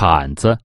铲子。